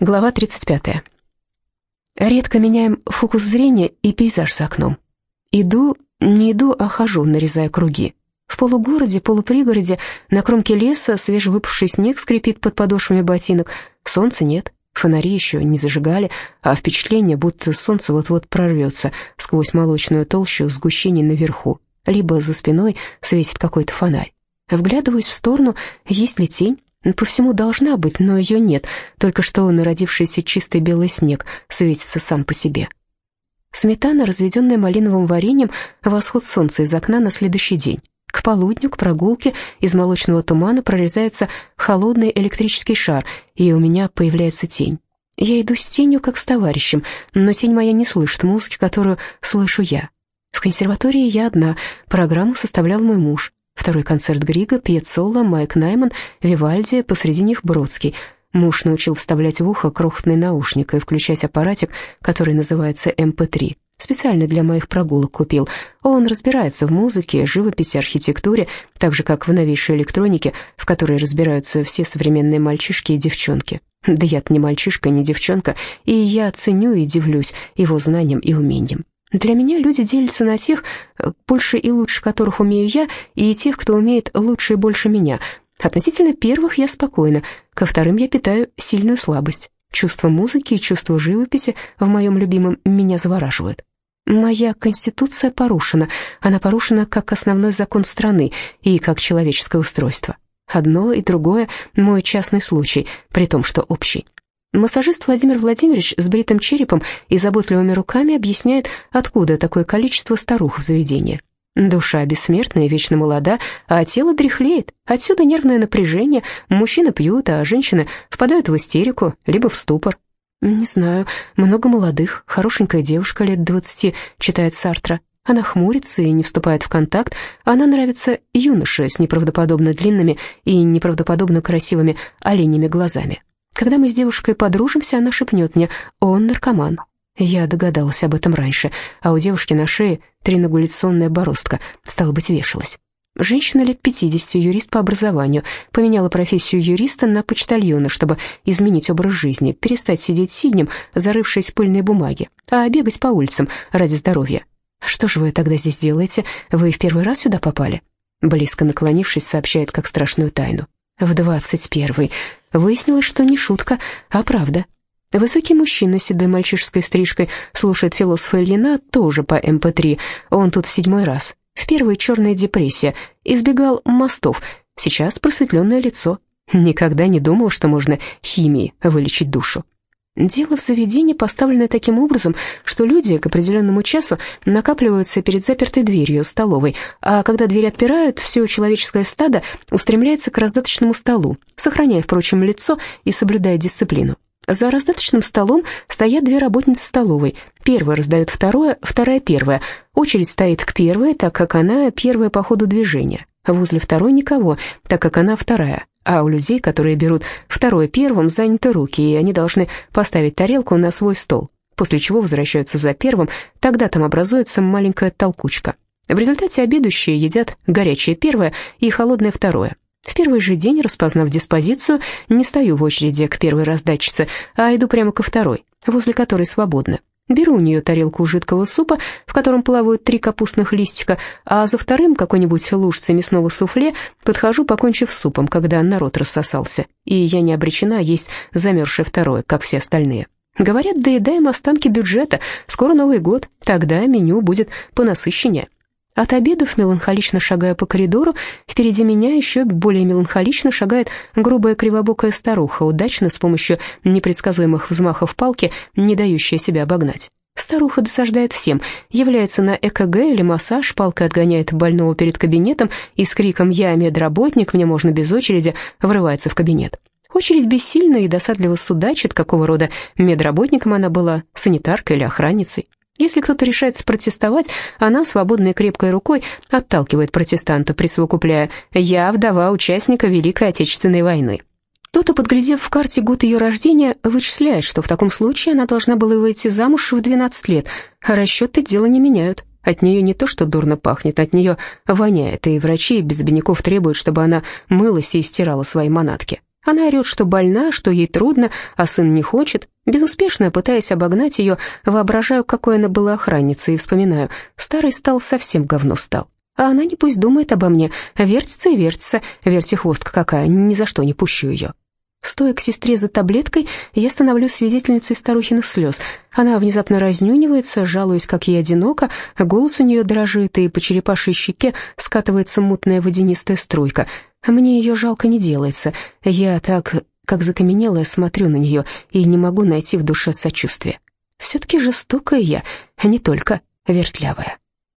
Глава 35. Редко меняем фокус зрения и пейзаж за окном. Иду, не иду, а хожу, нарезая круги. В полугороде, полупригороде, на кромке леса свежевыпавший снег скрипит под подошвами ботинок. Солнца нет, фонари еще не зажигали, а впечатление, будто солнце вот-вот прорвется сквозь молочную толщу сгущений наверху, либо за спиной светит какой-то фонарь. Вглядываюсь в сторону, есть ли тень, по всему должна быть, но ее нет, только что народившийся чистый белый снег светится сам по себе. Сметана, разведенная малиновым вареньем, восход солнца из окна на следующий день. К полудню, к прогулке, из молочного тумана прорезается холодный электрический шар, и у меня появляется тень. Я иду с тенью, как с товарищем, но тень моя не слышит музыки, которую слышу я. В консерватории я одна, программу составлял мой муж. Второй концерт Грига, Пьецолла, Майк Найман, Вивальди, посреди них Бродский. Муж научил вставлять в ухо крохотный наушник и включать аппаратик, который называется MP3. Эм Специально для моих прогулок купил. Он разбирается в музыке, живописи, архитектуре, так же, как в новейшей электронике, в которой разбираются все современные мальчишки и девчонки. Да я-то не мальчишка, не девчонка, и я ценю и дивлюсь его знанием и умением. Для меня люди делятся на тех, э, больше и лучше которых умею я, и тех, кто умеет лучше и больше меня. Относительно первых я спокойна, ко вторым я питаю сильную слабость. Чувство музыки и чувство живописи в моем любимом меня завораживают. Моя конституция порушена. Она порушена как основной закон страны и как человеческое устройство. Одно и другое — мой частный случай, при том, что общий. Массажист Владимир Владимирович с бритым черепом и заботливыми руками объясняет, откуда такое количество старух в заведении. Душа бессмертная и вечно молода, а тело дряхлеет. Отсюда нервное напряжение. Мужчины пьют, а женщины впадают в истерику, либо в ступор. Не знаю, много молодых, хорошенькая девушка лет двадцати, читает Сартра. Она хмурится и не вступает в контакт. Она нравится юноше с неправдоподобно длинными и неправдоподобно красивыми оленями глазами. Когда мы с девушкой подружимся, она шепнет мне «Он наркоман». Я догадалась об этом раньше, а у девушки на шее триногуляционная бороздка, стало быть, вешалась. Женщина лет 50, юрист по образованию, поменяла профессию юриста на почтальона, чтобы изменить образ жизни, перестать сидеть сиднем, зарывшись в пыльные бумаги, а бегать по улицам ради здоровья. «Что же вы тогда здесь делаете? Вы в первый раз сюда попали?» Близко наклонившись, сообщает как страшную тайну. «В двадцать первый. Выяснилось, что не шутка, а правда. Высокий мужчина с седой мальчишеской стрижкой слушает философа Ильина тоже по МП3. Он тут в седьмой раз. В первой черная депрессия. Избегал мостов. Сейчас просветленное лицо. Никогда не думал, что можно химией вылечить душу. Дело в заведении поставлено таким образом, что люди к определенному часу накапливаются перед запертой дверью столовой, а когда дверь отпирают, все человеческое стадо устремляется к раздаточному столу, сохраняя, впрочем, лицо и соблюдая дисциплину. За раздаточным столом стоят две работницы столовой. Первая раздает второе, вторая первая. Очередь стоит к первой, так как она первая по ходу движения. Возле второй никого, так как она вторая а у людей, которые берут второе первым, заняты руки, и они должны поставить тарелку на свой стол, после чего возвращаются за первым, тогда там образуется маленькая толкучка. В результате обедающие едят горячее первое и холодное второе. В первый же день, распознав диспозицию, не стою в очереди к первой раздатчице, а иду прямо ко второй, возле которой свободно. Беру у нее тарелку жидкого супа, в котором плавают три капустных листика, а за вторым какой-нибудь лужцей мясного суфле подхожу, покончив супом, когда народ рассосался, и я не обречена есть замерзшее второе, как все остальные. Говорят, доедаем останки бюджета, скоро Новый год, тогда меню будет понасыщеннее. От обедов, меланхолично шагая по коридору, впереди меня еще более меланхолично шагает грубая кривобокая старуха, удачно с помощью непредсказуемых взмахов палки, не дающая себя обогнать. Старуха досаждает всем, является на ЭКГ или массаж, палкой отгоняет больного перед кабинетом и с криком «Я медработник, мне можно без очереди» врывается в кабинет. Очередь бессильна и досадливо судачит, какого рода медработником она была, санитаркой или охранницей. Если кто-то решается протестовать, она свободной крепкой рукой отталкивает протестанта, присовокупляя «Я вдова участника Великой Отечественной войны». Кто-то, подглядев в карте год ее рождения, вычисляет, что в таком случае она должна была выйти замуж в 12 лет, а расчеты дела не меняют. От нее не то что дурно пахнет, от нее воняет, и врачи без обиняков требуют, чтобы она мылась и стирала свои манатки. Она орет, что больна, что ей трудно, а сын не хочет. Безуспешно, пытаясь обогнать ее, воображаю, какой она была охранницей, и вспоминаю, старый стал совсем говно стал. А она не пусть думает обо мне, вертится и вертится, вертихвостка какая, ни за что не пущу ее. Стоя к сестре за таблеткой, я становлюсь свидетельницей старухиных слез. Она внезапно разнюнивается, жалуясь, как ей одиноко, голос у нее дрожит, и по черепашьей щеке скатывается мутная водянистая струйка. Мне ее жалко не делается. Я так, как закаменелая, смотрю на нее и не могу найти в душе сочувствия. Все-таки жестокая я, а не только вертлявая.